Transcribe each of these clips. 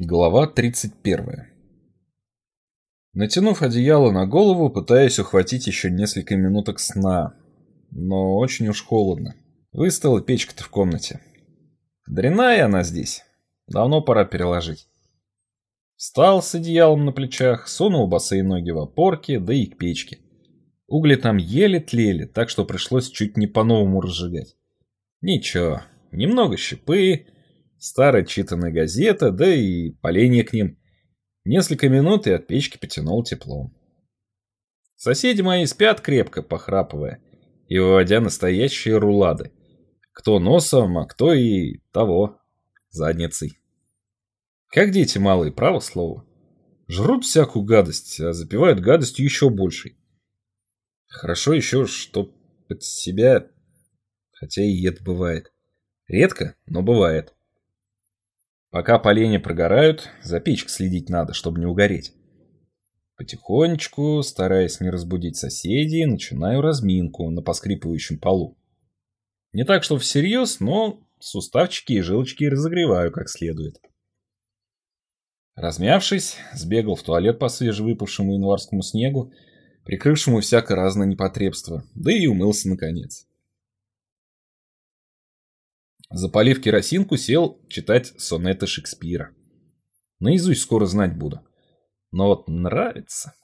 Глава 31. Натянув одеяло на голову, пытаюсь ухватить еще несколько минуток сна. Но очень уж холодно. Выставила печка-то в комнате. Дряная она здесь. Давно пора переложить. Встал с одеялом на плечах, сунул босые ноги в опорки, да и к печке. Угли там еле тлели, так что пришлось чуть не по-новому разжигать. Ничего, немного щепы, Старая читанная газета, да и поленья к ним. Несколько минут и от печки потянул теплом. Соседи мои спят крепко, похрапывая, и выводя настоящие рулады. Кто носом, а кто и того, задницей. Как дети малые, право слово. Жрут всякую гадость, а запивают гадостью еще большей. Хорошо еще, что под себя, хотя и ед бывает. Редко, но бывает. Пока поленья прогорают, за печкой следить надо, чтобы не угореть. Потихонечку, стараясь не разбудить соседей, начинаю разминку на поскрипывающем полу. Не так, что всерьез, но суставчики и жилочки разогреваю как следует. Размявшись, сбегал в туалет по свежевыпавшему январскому снегу, прикрывшему всякое разное непотребство, да и умылся наконец. Запалив керосинку, сел читать сонеты Шекспира. Наизусть скоро знать буду. Но вот нравится.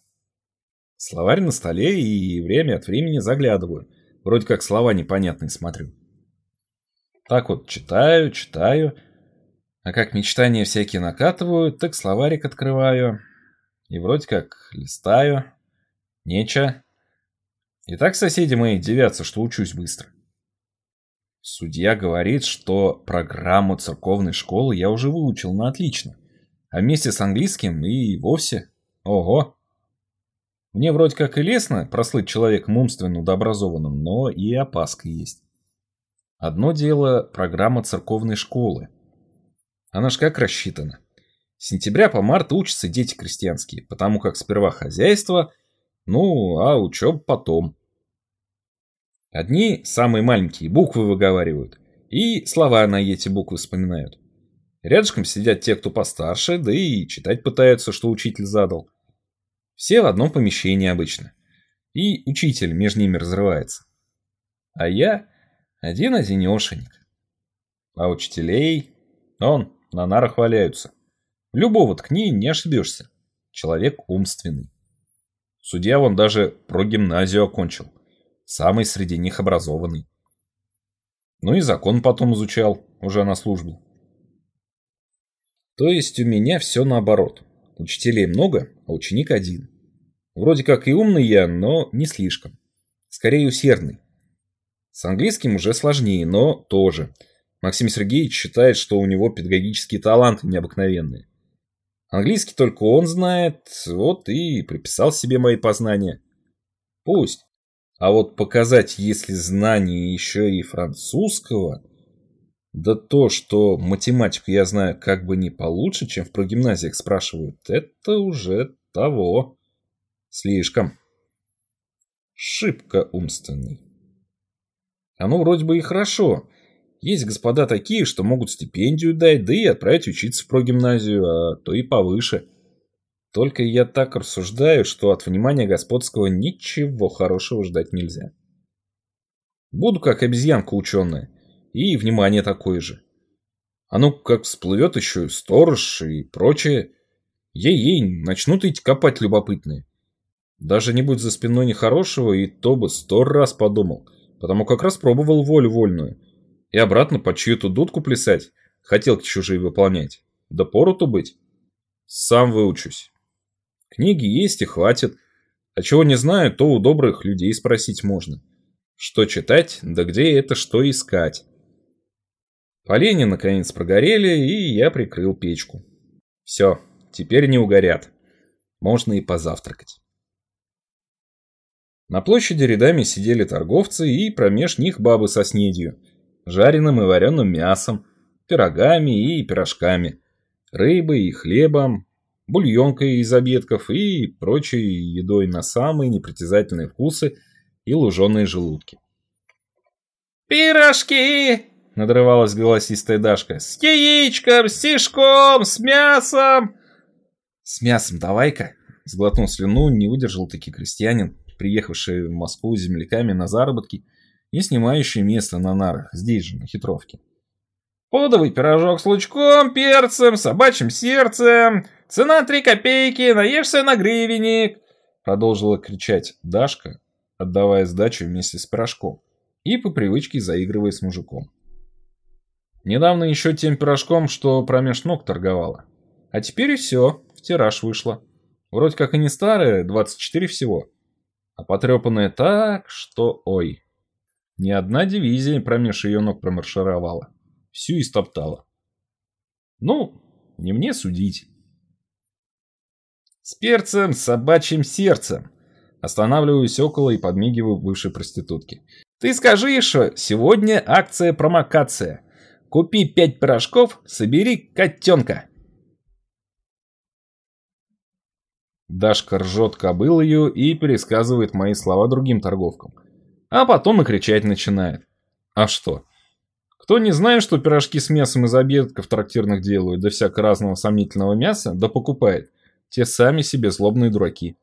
Словарь на столе и время от времени заглядываю. Вроде как слова непонятные смотрю. Так вот читаю, читаю. А как мечтания всякие накатывают, так словарик открываю. И вроде как листаю. Неча. И так соседи мои девятся, что учусь быстро. Судья говорит, что программу церковной школы я уже выучил на отлично. А вместе с английским и вовсе. Ого. Мне вроде как и лестно прослыть человеком умственно дообразованным, но и опаска есть. Одно дело программа церковной школы. Она ж как рассчитана. С сентября по март учатся дети крестьянские, потому как сперва хозяйство, ну, а учеб потом. Одни, самые маленькие, буквы выговаривают, и слова на эти буквы вспоминают. Рядышком сидят те, кто постарше, да и читать пытаются, что учитель задал. Все в одном помещении обычно. И учитель между ними разрывается. А я один-одинешенек. А учителей, он, на нарах валяются. Любого ткни, не ошибешься. Человек умственный. Судья вон даже про гимназию окончил самый среди них образованный. Ну и закон потом изучал, уже на службе. То есть у меня все наоборот. Учителей много, а ученик один. Вроде как и умный я, но не слишком. Скорее усердный. С английским уже сложнее, но тоже. Максим Сергеевич считает, что у него педагогические таланты необыкновенные. Английский только он знает, вот и приписал себе мои познания. Пусть. А вот показать, если знание еще и французского, да то, что математику я знаю как бы не получше, чем в прогимназиях спрашивают, это уже того. Слишком. Шибко умственный. Оно вроде бы и хорошо. Есть господа такие, что могут стипендию дать, да и отправить учиться в прогимназию, а то и повыше. Только я так рассуждаю, что от внимания господского ничего хорошего ждать нельзя. Буду как обезьянка ученая, и внимание такое же. А ну как всплывет еще сторож и прочее, ей-ей начнут идти копать любопытные. Даже не будь за спиной нехорошего, и то бы сто раз подумал, потому как раз пробовал волю вольную. И обратно под чью-то дудку плясать, хотелки чужие выполнять. Да пору-то быть. Сам выучусь. Книги есть и хватит. А чего не знаю, то у добрых людей спросить можно. Что читать, да где это что искать. Поленья наконец прогорели, и я прикрыл печку. Все, теперь не угорят. Можно и позавтракать. На площади рядами сидели торговцы и промеж них бабы со снедью, жареным и вареным мясом, пирогами и пирожками, рыбой и хлебом, бульонкой из обедков и прочей едой на самые непритязательные вкусы и луженые желудки. «Пирожки! надрывалась голосистая Дашка. «С яичком, с тишком, с мясом!» «С мясом давай-ка!» Сглотнул слюну, не выдержал таки крестьянин, приехавший в Москву с земляками на заработки и снимающий место на нарах, здесь же, на хитровке. «Подовый пирожок с лучком, перцем, собачьим сердцем, цена три копейки, наешься на гривенник!» Продолжила кричать Дашка, отдавая сдачу вместе с пирожком и по привычке заигрывая с мужиком. Недавно еще тем пирожком, что промеж ног торговала. А теперь и все, в тираж вышло. Вроде как и не старая, 24 всего. А потрепанная так, что ой. Ни одна дивизия промеж ее ног промаршировала. Всю истоптала. Ну, не мне судить. С перцем, с собачьим сердцем. Останавливаюсь около и подмигиваю бывшей проститутке. Ты скажи еще, сегодня акция-промокация. Купи пять пирожков, собери котенка. Дашка ржет кобылою и пересказывает мои слова другим торговкам. А потом и кричать начинает. А что? Кто не знает, что пирожки с мясом из обедков трактирных делают, да всяко разного сомнительного мяса, да покупает, те сами себе злобные дураки.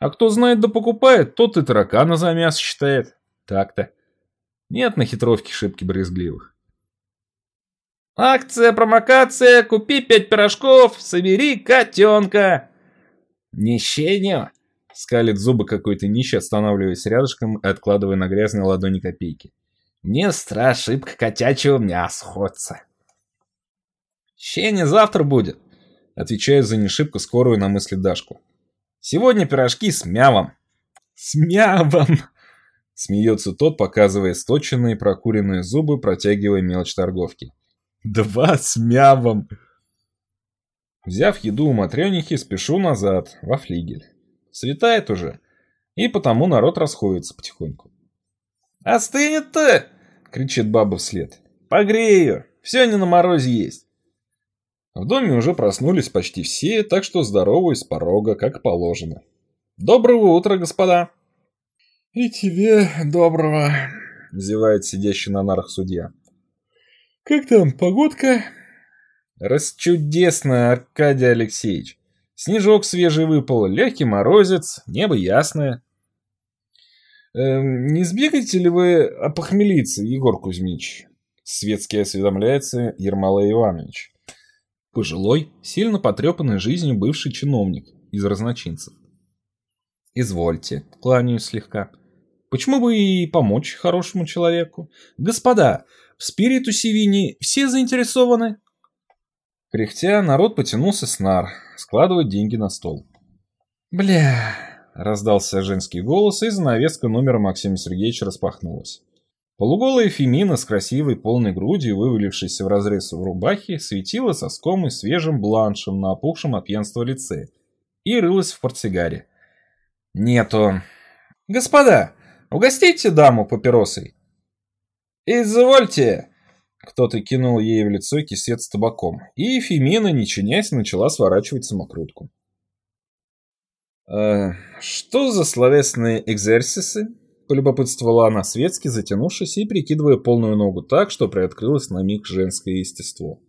А кто знает да покупает, тот и таракана за мясо считает. Так-то. Нет на хитровке шибки брезгливых. Акция, промокация, купи пять пирожков, собери котенка. Нищеню, скалит зубы какой-то нищий, останавливаясь рядышком и откладывая на грязной ладони копейки. Не страшибка котячего мяса ходца. Щеня завтра будет, отвечаю за нешибко скорую на мысли Дашку. Сегодня пирожки с мявом. С мявом! Смеется тот, показывая сточенные прокуренные зубы, протягивая мелочь торговки. Два с мявом. Взяв еду у матрёнихи, спешу назад, во флигель. Светает уже, и потому народ расходится потихоньку. «Остынет-то!» — кричит баба вслед. «Погрей ее! Все не на морозе есть!» В доме уже проснулись почти все, так что здороваюсь с порога, как положено. «Доброго утра, господа!» «И тебе доброго!» — зевает сидящий на нарах судья. Как там, погодка? Расчудесно, Аркадий Алексеевич. Снежок свежий выпал, легкий морозец, небо ясное. Эм, не сбегаете ли вы опохмелиться, Егор Кузьмич? Светски осведомляется Ермолай Иванович. Пожилой, сильно потрепанный жизнью бывший чиновник из разночинцев. Извольте, кланяюсь слегка. Почему бы и помочь хорошему человеку? Господа, в спиритусе вини все заинтересованы. Кряхтя, народ потянулся с нар, складывать деньги на стол. «Бля!» — раздался женский голос, и занавеска номера Максима Сергеевича распахнулась. Полуголая Фемина с красивой полной грудью, вывалившейся в разрез в рубахе, светила соском и свежим бланшем на опухшем от пьянства лице и рылась в портсигаре. «Нету!» «Господа, угостите даму папиросой!» «Извольте!» Кто-то кинул ей в лицо кисет с табаком, и Фемина, не чинясь, начала сворачивать самокрутку. «Э, «Что за словесные экзерсисы?» — полюбопытствовала она светски, затянувшись и прикидывая полную ногу так, что приоткрылось на миг женское естество.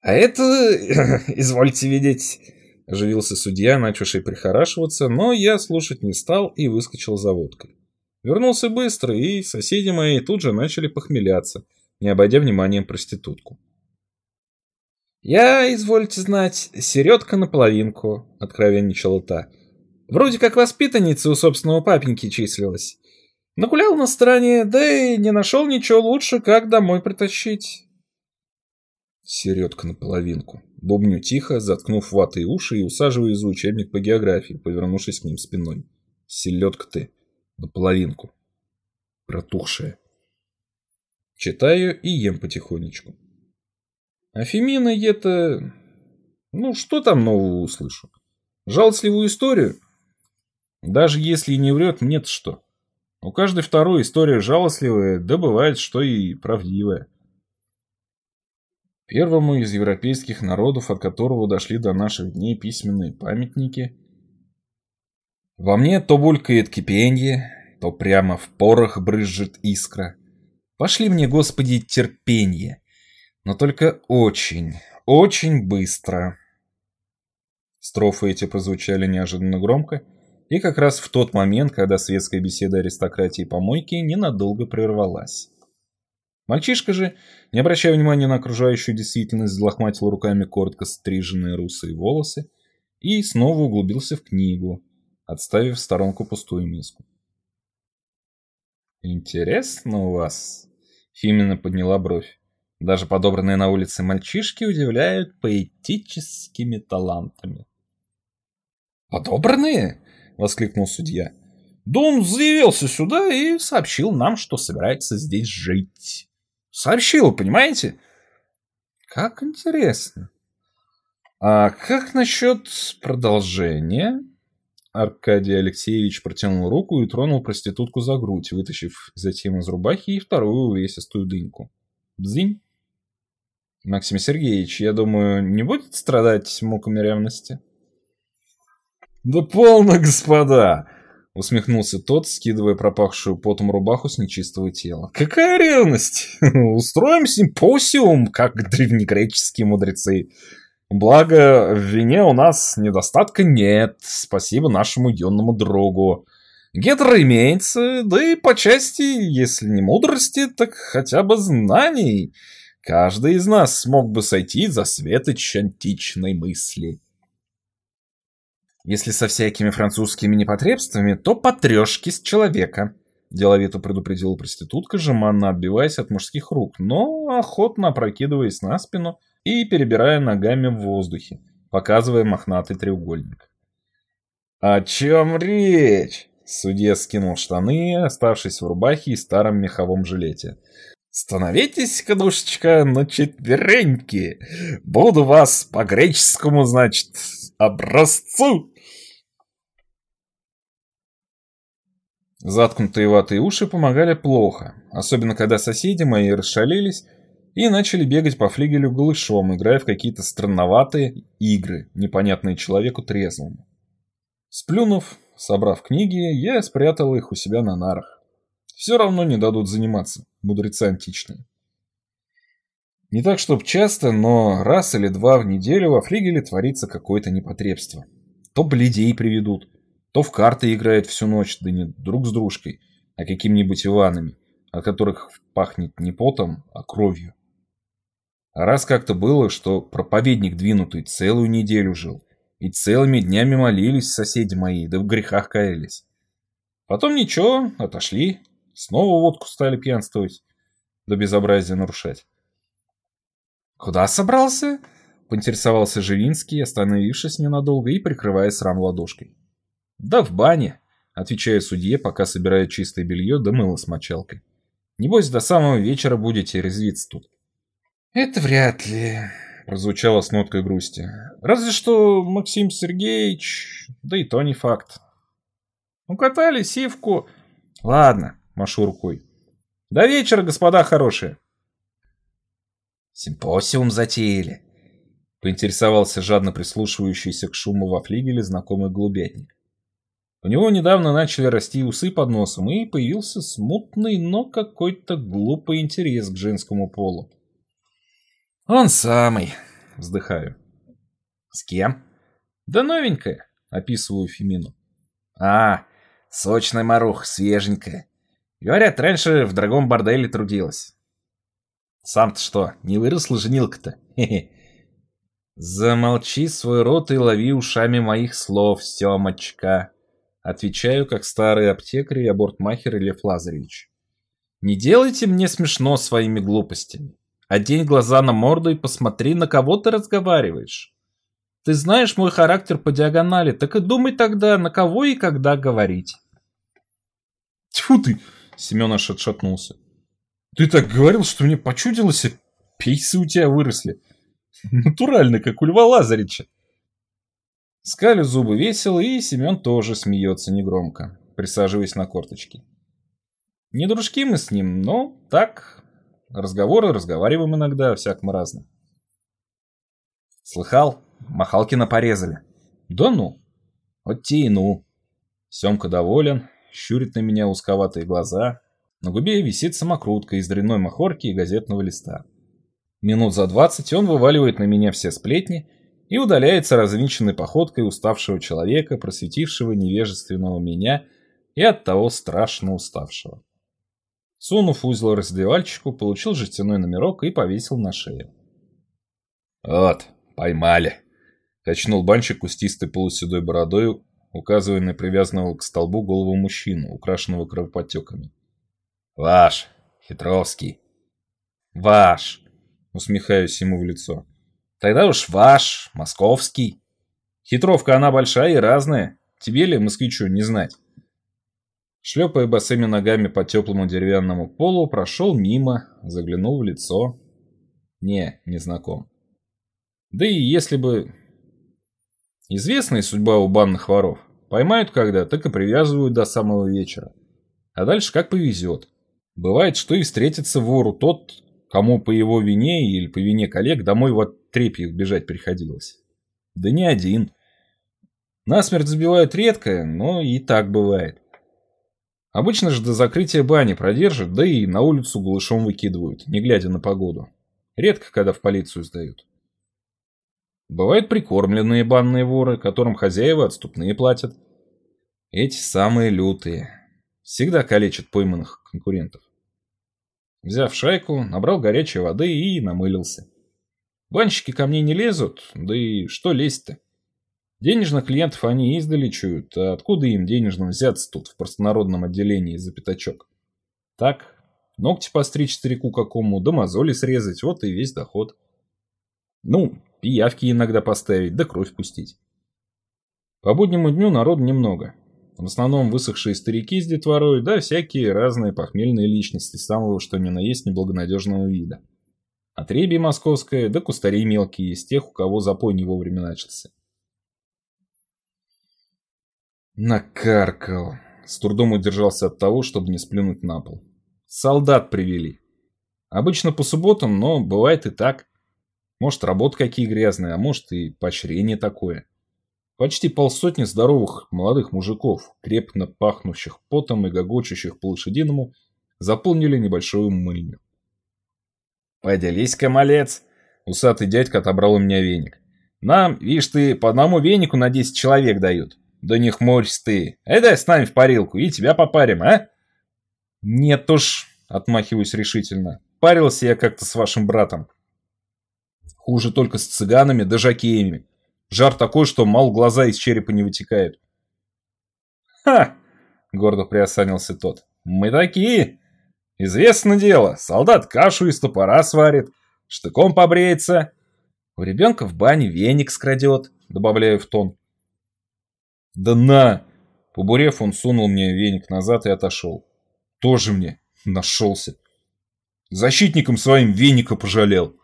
«А это, извольте видеть...» — оживился судья, начавший прихорашиваться, но я слушать не стал и выскочил за водкой. Вернулся быстро, и соседи мои тут же начали похмеляться, не обойдя вниманием проститутку. «Я, извольте знать, середка наполовинку», — откровенничала та. «Вроде как воспитанница у собственного папеньки числилась. Нагулял на стороне, да и не нашел ничего лучше, как домой притащить». Середка наполовинку. Бубню тихо, заткнув ватой уши и усаживая за учебник по географии, повернувшись к ним спиной. Селедка ты наполовинку. Протухшая. Читаю и ем потихонечку. А Фемина это... Ну, что там нового услышу? Жалостливую историю? Даже если и не врет, мне-то что? У каждой второй история жалостливая, да бывает, что и правдивая. Первому из европейских народов, от которого дошли до наших дней письменные памятники, во мне то булькает кипенье, то прямо в порох брызжет искра. Пошли мне, Господи, терпение. Но только очень, очень быстро. Строфы эти прозвучали неожиданно громко, и как раз в тот момент, когда светская беседа аристократии и помойки ненадолго прервалась. Мальчишка же, не обращая внимания на окружающую действительность, взлохматил руками коротко стриженные русые волосы и снова углубился в книгу, отставив в сторонку пустую миску. «Интересно у вас?» — Фимина подняла бровь. Даже подобранные на улице мальчишки удивляют поэтическими талантами. «Подобранные?» — воскликнул судья. «Да он заявился сюда и сообщил нам, что собирается здесь жить. Сообщил, понимаете?» «Как интересно. А как насчет продолжения?» Аркадий Алексеевич протянул руку и тронул проститутку за грудь, вытащив затем из рубахи и вторую увесистую дыньку. Бзинь. Максим Сергеевич, я думаю, не будет страдать муками ревности? Да полно, господа! Усмехнулся тот, скидывая пропахшую потом рубаху с нечистого тела. Какая ревность! Устроим симпосиум, как древнегреческие мудрецы. Благо, в вине у нас недостатка нет, спасибо нашему юному другу. Гетер имеется, да и по части, если не мудрости, так хотя бы знаний. Каждый из нас смог бы сойти за светоч античной мысли. Если со всякими французскими непотребствами, то потрешки с человека. Деловито предупредила проститутка, жеманно отбиваясь от мужских рук, но охотно опрокидываясь на спину и перебирая ногами в воздухе, показывая мохнатый треугольник. «О чем речь?» Судья скинул штаны, оставшись в рубахе и старом меховом жилете. «Становитесь-ка, душечка, на четвереньки. Буду вас по греческому, значит, образцу!» Заткнутые ватые уши помогали плохо, особенно когда соседи мои расшалились и начали бегать по флигелю голышом, играя в какие-то странноватые игры, непонятные человеку трезвому. Сплюнув, собрав книги, я спрятал их у себя на нарах. Все равно не дадут заниматься, мудрецы античные. Не так, чтоб часто, но раз или два в неделю во флигеле творится какое-то непотребство. То бледей приведут, то в карты играет всю ночь, да не друг с дружкой, а какими-нибудь Иванами, от которых пахнет не потом, а кровью. А раз как-то было, что проповедник двинутый целую неделю жил, и целыми днями молились соседи мои, да в грехах каялись. Потом ничего, отошли, снова водку стали пьянствовать, да безобразие нарушать. «Куда собрался?» — поинтересовался Живинский, остановившись ненадолго и прикрывая срам ладошкой. «Да в бане», — отвечаю судье, пока собираю чистое белье да мыло с мочалкой. «Небось, до самого вечера будете резвиться тут». «Это вряд ли», — прозвучало с ноткой грусти. «Разве что Максим Сергеевич, да и то не факт. Укатали сивку...» «Ладно», — машу рукой. «До вечера, господа хорошие». «Симпосиум затеяли», — поинтересовался жадно прислушивающийся к шуму во флигеле знакомый голубятник. У него недавно начали расти усы под носом, и появился смутный, но какой-то глупый интерес к женскому полу. «Он самый», — вздыхаю. «С кем?» «Да новенькая», — описываю Фемину. «А, сочная марух, свеженькая. Говорят, раньше в дорогом борделе трудилась». «Сам-то что, не выросла женилка-то?» «Замолчи свой рот и лови ушами моих слов, Семочка», Отвечаю, как старый аптекарь и абортмахер Лев Лазаревич. Не делайте мне смешно своими глупостями. Одень глаза на морду и посмотри, на кого ты разговариваешь. Ты знаешь мой характер по диагонали, так и думай тогда, на кого и когда говорить. Тьфу ты, Семен аж отшатнулся. Ты так говорил, что мне почудилось, а пейсы у тебя выросли. Натурально, как у Льва Лазаревича. Скалю зубы весело, и Семен тоже смеется негромко, присаживаясь на корточки. Не дружки мы с ним, но так, разговоры разговариваем иногда, всяком разно. Слыхал? Махалкина порезали. Да ну. Вот те и ну. Семка доволен, щурит на меня узковатые глаза. На губе висит самокрутка из дрянной махорки и газетного листа. Минут за двадцать он вываливает на меня все сплетни и удаляется развинченной походкой уставшего человека, просветившего невежественного меня и оттого страшно уставшего. Сунув узел раздевальщику, получил жестяной номерок и повесил на шею. «Вот, поймали!» — качнул банщик кустистой полуседой бородой, указывая на привязанного к столбу голову мужчину, украшенного кровоподтеками. «Ваш, Хитровский!» «Ваш!» усмехаюсь ему в лицо. Тогда уж ваш, московский. Хитровка она большая и разная. Тебе ли, москвичу, не знать? Шлепая босыми ногами по теплому деревянному полу, прошел мимо, заглянул в лицо. Не, не знаком. Да и если бы... Известная судьба у банных воров. Поймают когда, так и привязывают до самого вечера. А дальше как повезет. Бывает, что и встретится вору тот, кому по его вине или по вине коллег домой в отрепьях бежать приходилось. Да не один. Насмерть забивают редко, но и так бывает. Обычно же до закрытия бани продержат, да и на улицу голышом выкидывают, не глядя на погоду. Редко, когда в полицию сдают. Бывают прикормленные банные воры, которым хозяева отступные платят. Эти самые лютые. Всегда калечат пойманных конкурентов. Взяв шайку, набрал горячей воды и намылился. Банщики ко мне не лезут, да и что лезть-то? Денежных клиентов они издали чуют, а откуда им денежно взяться тут в простонародном отделении за пятачок? Так, ногти постричь старику какому, да мозоли срезать, вот и весь доход. Ну, пиявки иногда поставить, да кровь пустить. По буднему дню народу немного. В основном высохшие старики с детворой, да всякие разные похмельные личности самого что ни на есть неблагонадежного вида. Отребье московское, да кустари мелкие из тех, у кого запой не вовремя начался. Накаркал. С трудом удержался от того, чтобы не сплюнуть на пол. Солдат привели. Обычно по субботам, но бывает и так. Может, работы какие грязные, а может и поощрение такое. Почти полсотни здоровых молодых мужиков, крепко пахнущих потом и гогочущих по лошадиному, заполнили небольшую мыльню. «Поделись-ка, малец!» Усатый дядька отобрал у меня веник. «Нам, видишь ты, по одному венику на 10 человек дают. Да не хмурься ты. Эй, дай с нами в парилку, и тебя попарим, а?» «Нет уж», — отмахиваюсь решительно. «Парился я как-то с вашим братом. Хуже только с цыганами да жакеями. Жар такой, что мал глаза из черепа не вытекают. «Ха!» — гордо приосанился тот. «Мы такие! Известно дело, солдат кашу из топора сварит, штыком побреется, у ребенка в бане веник скрадет», — добавляю в тон. «Да на!» Побурев, он сунул мне веник назад и отошел. «Тоже мне нашелся. Защитником своим веника пожалел».